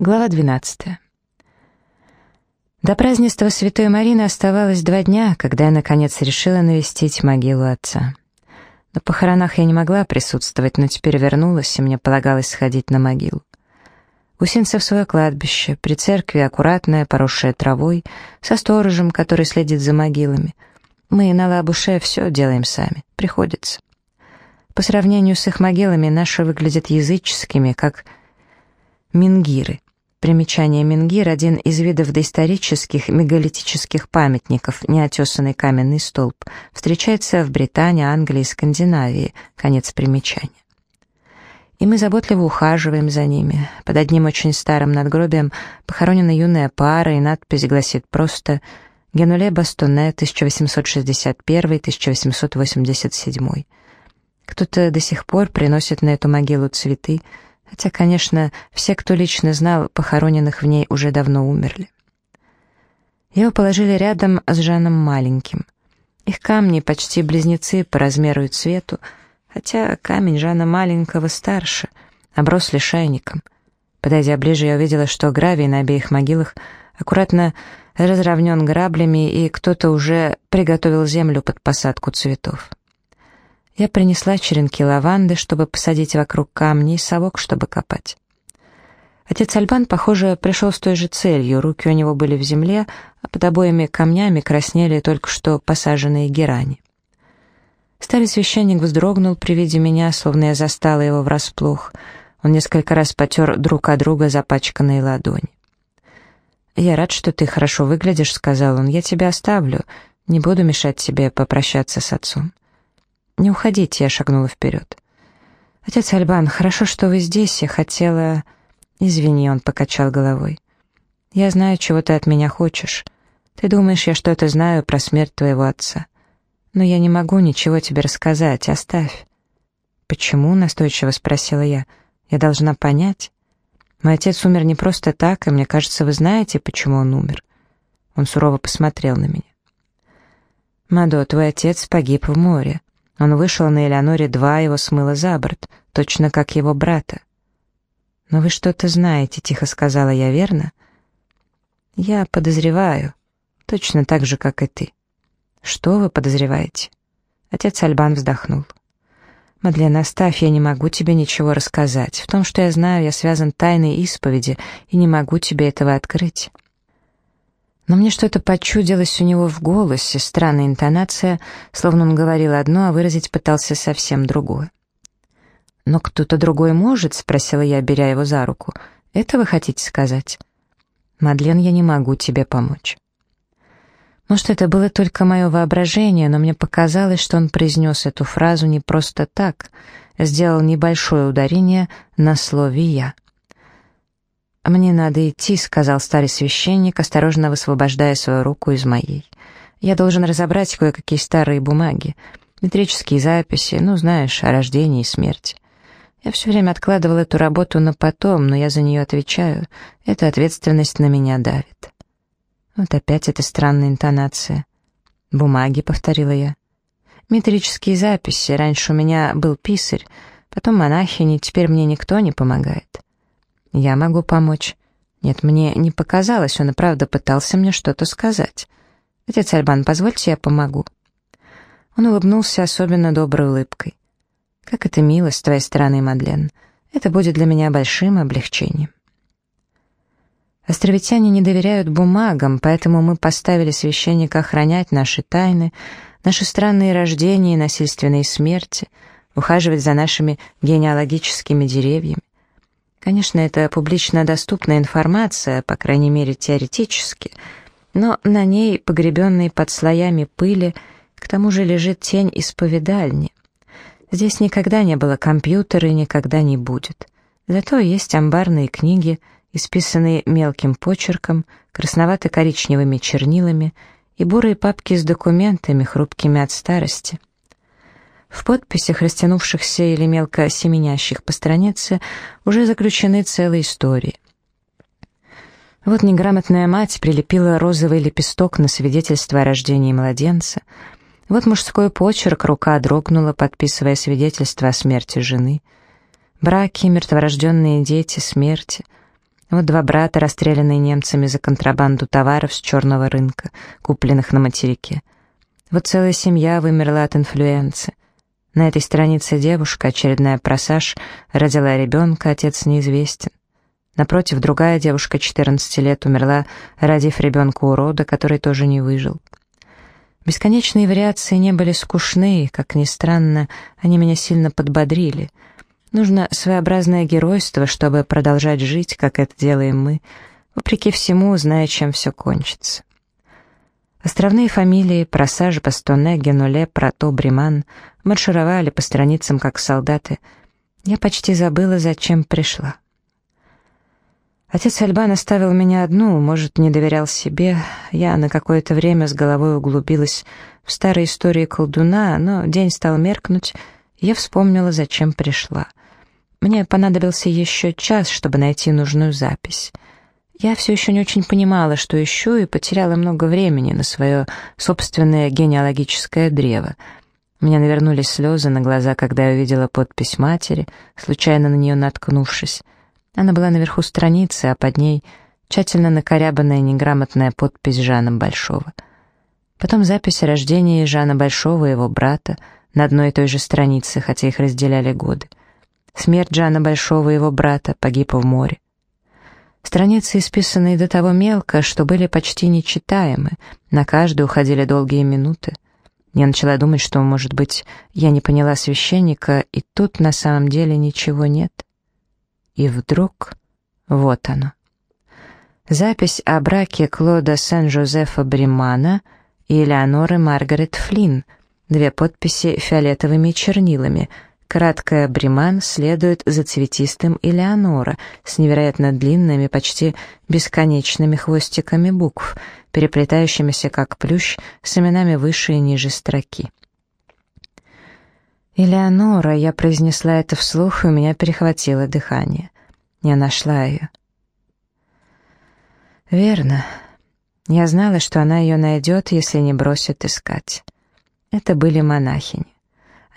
Глава 12. До празднества Святой Марины оставалось два дня, когда я, наконец, решила навестить могилу отца. На похоронах я не могла присутствовать, но теперь вернулась, и мне полагалось сходить на могилу. Гусинцев свое кладбище, при церкви аккуратное, поросшее травой, со сторожем, который следит за могилами. Мы на Лабуше все делаем сами, приходится. По сравнению с их могилами, наши выглядят языческими, как мингиры — Примечание Менгир — один из видов доисторических мегалитических памятников, неотесанный каменный столб. Встречается в Британии, Англии и Скандинавии. Конец примечания. И мы заботливо ухаживаем за ними. Под одним очень старым надгробием похоронена юная пара, и надпись гласит просто «Генуле Бастоне, 1861-1887». Кто-то до сих пор приносит на эту могилу цветы, Хотя, конечно, все, кто лично знал похороненных в ней, уже давно умерли. Его положили рядом с Жаном Маленьким. Их камни почти близнецы по размеру и цвету, хотя камень Жана Маленького старше, оброс лишайником. Подойдя ближе, я увидела, что гравий на обеих могилах аккуратно разровнен граблями, и кто-то уже приготовил землю под посадку цветов. Я принесла черенки лаванды, чтобы посадить вокруг камней, и совок, чтобы копать. Отец Альбан, похоже, пришел с той же целью. Руки у него были в земле, а под обоими камнями краснели только что посаженные герани. Старый священник вздрогнул при виде меня, словно я застала его врасплох. Он несколько раз потер друг от друга запачканные ладони. «Я рад, что ты хорошо выглядишь», — сказал он. «Я тебя оставлю. Не буду мешать тебе попрощаться с отцом». «Не уходите», — я шагнула вперед. «Отец Альбан, хорошо, что вы здесь, я хотела...» «Извини», — он покачал головой. «Я знаю, чего ты от меня хочешь. Ты думаешь, я что-то знаю про смерть твоего отца. Но я не могу ничего тебе рассказать, оставь». «Почему?» — настойчиво спросила я. «Я должна понять. Мой отец умер не просто так, и мне кажется, вы знаете, почему он умер». Он сурово посмотрел на меня. «Мадо, твой отец погиб в море. Он вышел на Элеоноре-2, его смыло за борт, точно как его брата. «Но вы что-то знаете», — тихо сказала я, верно? «Я подозреваю, точно так же, как и ты». «Что вы подозреваете?» Отец Альбан вздохнул. «Мадлен, оставь, я не могу тебе ничего рассказать. В том, что я знаю, я связан тайной исповеди и не могу тебе этого открыть». Но мне что-то почудилось у него в голосе, странная интонация, словно он говорил одно, а выразить пытался совсем другое. «Но кто-то другой может?» — спросила я, беря его за руку. «Это вы хотите сказать?» «Мадлен, я не могу тебе помочь». Может, это было только мое воображение, но мне показалось, что он произнес эту фразу не просто так, сделал небольшое ударение на слове «я». «Мне надо идти», — сказал старый священник, осторожно высвобождая свою руку из моей. «Я должен разобрать кое-какие старые бумаги, метрические записи, ну, знаешь, о рождении и смерти. Я все время откладывал эту работу на потом, но я за нее отвечаю. Эта ответственность на меня давит». Вот опять эта странная интонация. «Бумаги», — повторила я. «Метрические записи. Раньше у меня был писарь, потом монахини, теперь мне никто не помогает». «Я могу помочь». «Нет, мне не показалось, он и правда пытался мне что-то сказать». «Отец Альбан, позвольте, я помогу». Он улыбнулся особенно доброй улыбкой. «Как это мило с твоей стороны, Мадлен. Это будет для меня большим облегчением». Островитяне не доверяют бумагам, поэтому мы поставили священника охранять наши тайны, наши странные рождения и насильственные смерти, ухаживать за нашими генеалогическими деревьями. Конечно, это публично доступная информация, по крайней мере теоретически, но на ней, погребенной под слоями пыли, к тому же лежит тень исповедальни. Здесь никогда не было компьютера и никогда не будет. Зато есть амбарные книги, исписанные мелким почерком, красновато-коричневыми чернилами и бурые папки с документами, хрупкими от старости. В подписях, растянувшихся или мелко семенящих по странице, уже заключены целые истории. Вот неграмотная мать прилепила розовый лепесток на свидетельство о рождении младенца. Вот мужской почерк, рука дрогнула, подписывая свидетельство о смерти жены. Браки, мертворожденные дети, смерти. Вот два брата, расстрелянные немцами за контрабанду товаров с черного рынка, купленных на материке. Вот целая семья вымерла от инфлюенции. На этой странице девушка, очередная просаж, родила ребенка, отец неизвестен. Напротив, другая девушка 14 лет умерла, родив ребенка урода, который тоже не выжил. Бесконечные вариации не были скучны, как ни странно, они меня сильно подбодрили — Нужно своеобразное геройство, чтобы продолжать жить, как это делаем мы, вопреки всему, зная, чем все кончится. Островные фамилии Просаж, Бастоне, Генуле, Прато, Бриман маршировали по страницам, как солдаты. Я почти забыла, зачем пришла. Отец Альбан оставил меня одну, может, не доверял себе. Я на какое-то время с головой углубилась в старые истории колдуна, но день стал меркнуть, я вспомнила, зачем пришла. Мне понадобился еще час, чтобы найти нужную запись. Я все еще не очень понимала, что ищу, и потеряла много времени на свое собственное генеалогическое древо. У меня навернулись слезы на глаза, когда я увидела подпись матери, случайно на нее наткнувшись. Она была наверху страницы, а под ней тщательно накорябанная неграмотная подпись Жана Большого. Потом запись о рождении Жана Большого и его брата на одной и той же странице, хотя их разделяли годы. Смерть Джана Большого и его брата погиб в море. Страницы, исписанные до того мелко, что были почти нечитаемы, на каждую уходили долгие минуты. Я начала думать, что, может быть, я не поняла священника, и тут на самом деле ничего нет. И вдруг вот оно. Запись о браке Клода Сен-Жозефа Бримана и Элеоноры Маргарет Флинн, две подписи фиолетовыми чернилами — Краткая Бриман следует за цветистым Элеонора с невероятно длинными, почти бесконечными хвостиками букв, переплетающимися как плющ с именами выше и ниже строки. «Элеонора», я произнесла это вслух, и у меня перехватило дыхание. Я нашла ее. Верно. Я знала, что она ее найдет, если не бросит искать. Это были монахини.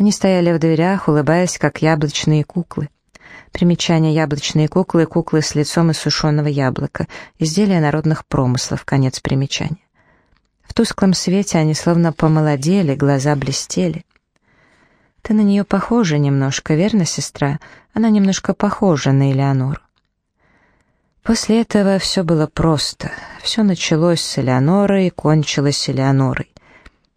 Они стояли в дверях, улыбаясь, как яблочные куклы. Примечание яблочные куклы, куклы с лицом из сушеного яблока, изделия народных промыслов, конец примечания. В тусклом свете они словно помолодели, глаза блестели. «Ты на нее похожа немножко, верно, сестра? Она немножко похожа на Элеонору». После этого все было просто. Все началось с Элеонорой и кончилось Элеонорой.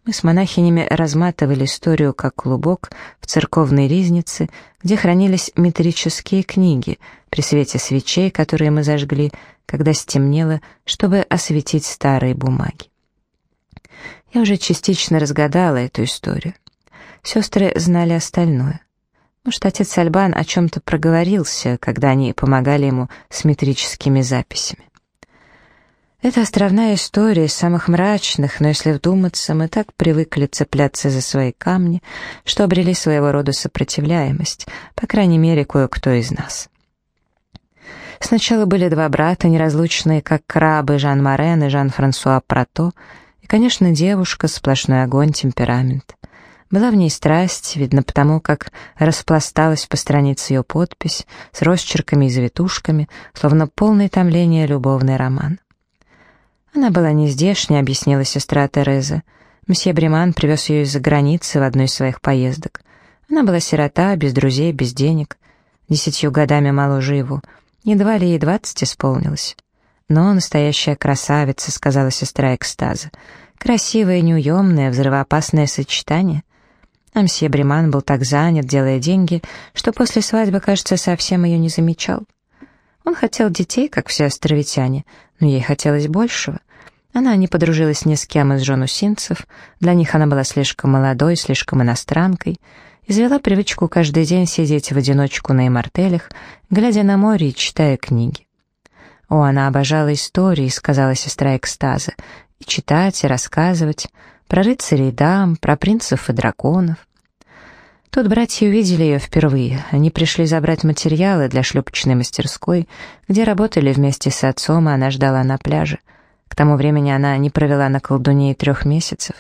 Мы с монахинями разматывали историю как клубок в церковной ризнице, где хранились метрические книги при свете свечей, которые мы зажгли, когда стемнело, чтобы осветить старые бумаги. Я уже частично разгадала эту историю. Сестры знали остальное. Может, отец Альбан о чем-то проговорился, когда они помогали ему с метрическими записями. Это островная история из самых мрачных, но если вдуматься, мы так привыкли цепляться за свои камни, что обрели своего рода сопротивляемость, по крайней мере, кое-кто из нас. Сначала были два брата, неразлучные, как крабы, Жан Морен и Жан-Франсуа Прато, и, конечно, девушка, сплошной огонь, темперамент. Была в ней страсть, видно потому, как распласталась по странице ее подпись с росчерками и завитушками, словно полное томление любовный роман. Она была не здешняя, объяснила сестра Тереза. Мсье Бреман привез ее из-за границы в одной из своих поездок. Она была сирота, без друзей, без денег. Десятью годами моложе его. Едва ли ей двадцать исполнилось. Но настоящая красавица, сказала сестра экстаза. Красивое, неуемное, взрывоопасное сочетание. А мсье Бреман был так занят, делая деньги, что после свадьбы, кажется, совсем ее не замечал. Он хотел детей, как все островитяне, но ей хотелось большего. Она не подружилась ни с кем из жен усинцев, для них она была слишком молодой, слишком иностранкой, и завела привычку каждый день сидеть в одиночку на имартелях, глядя на море и читая книги. О, она обожала истории, сказала сестра экстаза, и читать, и рассказывать, про рыцарей и дам, про принцев и драконов. Тут братья увидели ее впервые. Они пришли забрать материалы для шлюпочной мастерской, где работали вместе с отцом, а она ждала на пляже. К тому времени она не провела на колдуне и трех месяцев.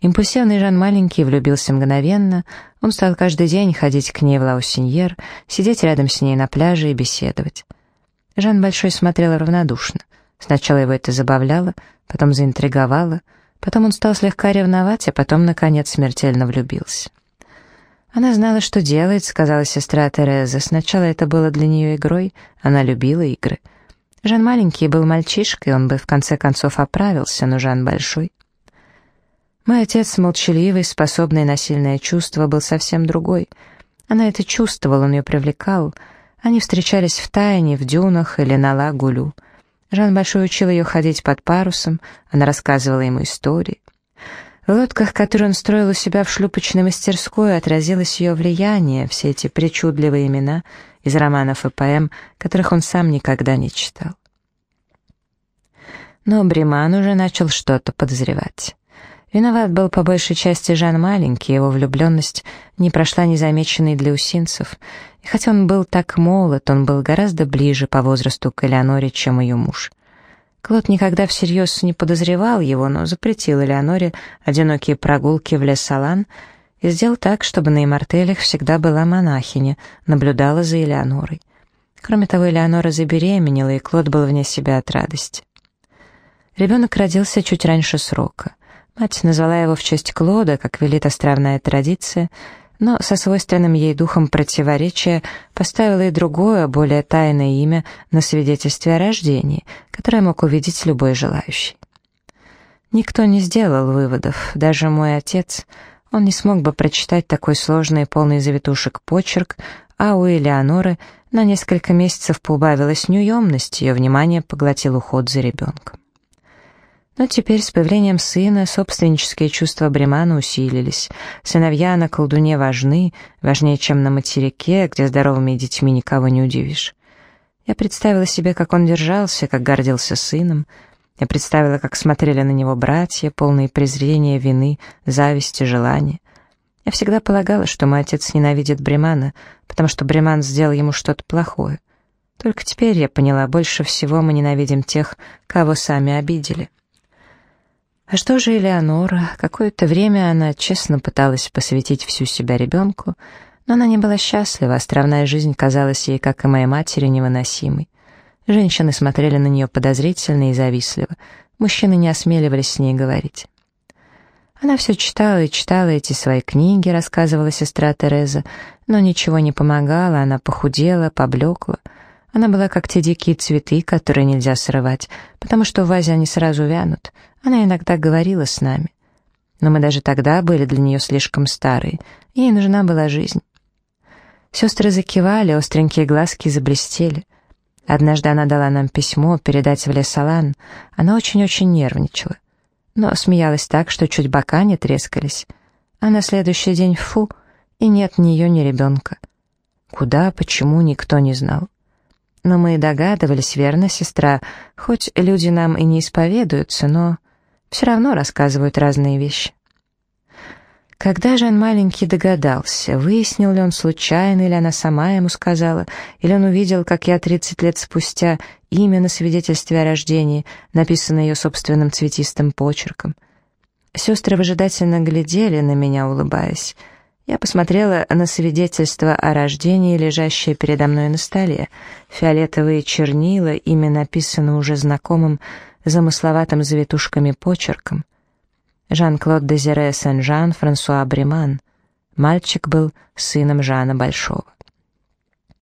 Импульсивный Жан маленький влюбился мгновенно, он стал каждый день ходить к ней в Лаусиньер, сидеть рядом с ней на пляже и беседовать. Жан Большой смотрел равнодушно. Сначала его это забавляло, потом заинтриговало, потом он стал слегка ревновать, а потом, наконец, смертельно влюбился. Она знала, что делает, сказала сестра Тереза. Сначала это было для нее игрой, она любила игры. Жан маленький был мальчишкой, он бы в конце концов оправился, но Жан большой. Мой отец, молчаливый, способный на сильное чувство, был совсем другой. Она это чувствовала, он ее привлекал. Они встречались в тайне, в дюнах или на лагулю. Жан Большой учил ее ходить под парусом, она рассказывала ему истории. В лодках, которые он строил у себя в шлюпочной мастерской, отразилось ее влияние, все эти причудливые имена из романов и поэм, которых он сам никогда не читал. Но Бриман уже начал что-то подозревать. Виноват был по большей части Жан Маленький, его влюбленность не прошла незамеченной для усинцев, и хотя он был так молод, он был гораздо ближе по возрасту к Элеоноре, чем ее муж. Клод никогда всерьез не подозревал его, но запретил Элеоноре одинокие прогулки в Лес-Салан и сделал так, чтобы на Имартелях всегда была монахиня, наблюдала за Элеонорой. Кроме того, Элеонора забеременела, и Клод был вне себя от радости. Ребенок родился чуть раньше срока. Мать назвала его в честь Клода, как велит островная традиция, но со свойственным ей духом противоречия поставила и другое, более тайное имя на свидетельстве о рождении, которое мог увидеть любой желающий. Никто не сделал выводов, даже мой отец. Он не смог бы прочитать такой сложный, полный завитушек почерк, а у Элеоноры на несколько месяцев поубавилась неуемность, ее внимание поглотил уход за ребенком. Но теперь с появлением сына собственнические чувства Бремана усилились. Сыновья на колдуне важны, важнее, чем на материке, где здоровыми детьми никого не удивишь. Я представила себе, как он держался, как гордился сыном. Я представила, как смотрели на него братья, полные презрения, вины, зависти, желания. Я всегда полагала, что мой отец ненавидит Бремана, потому что Бреман сделал ему что-то плохое. Только теперь я поняла, больше всего мы ненавидим тех, кого сами обидели. А что же Элеонора? Какое-то время она честно пыталась посвятить всю себя ребенку, но она не была счастлива, островная жизнь казалась ей, как и моей матери, невыносимой. Женщины смотрели на нее подозрительно и завистливо, мужчины не осмеливались с ней говорить. Она все читала и читала эти свои книги, рассказывала сестра Тереза, но ничего не помогало, она похудела, поблекла. Она была как те дикие цветы, которые нельзя срывать, потому что в вазе они сразу вянут. Она иногда говорила с нами. Но мы даже тогда были для нее слишком старые. Ей нужна была жизнь. Сестры закивали, остренькие глазки заблестели. Однажды она дала нам письмо передать в Лесалан. Она очень-очень нервничала. Но смеялась так, что чуть бока не трескались. А на следующий день фу, и нет ни ее, ни ребенка. Куда, почему, никто не знал. Но мы догадывались, верно, сестра, хоть люди нам и не исповедуются, но все равно рассказывают разные вещи. Когда же он маленький догадался, выяснил ли он случайно, или она сама ему сказала, или он увидел, как я 30 лет спустя имя на свидетельстве о рождении, написано ее собственным цветистым почерком. Сестры выжидательно глядели на меня, улыбаясь. Я посмотрела на свидетельство о рождении, лежащее передо мной на столе. Фиолетовые чернила, имя написано уже знакомым, замысловатым завитушками почерком. Жан-Клод Дезире Сен-Жан, Франсуа Бреман. Мальчик был сыном Жана Большого.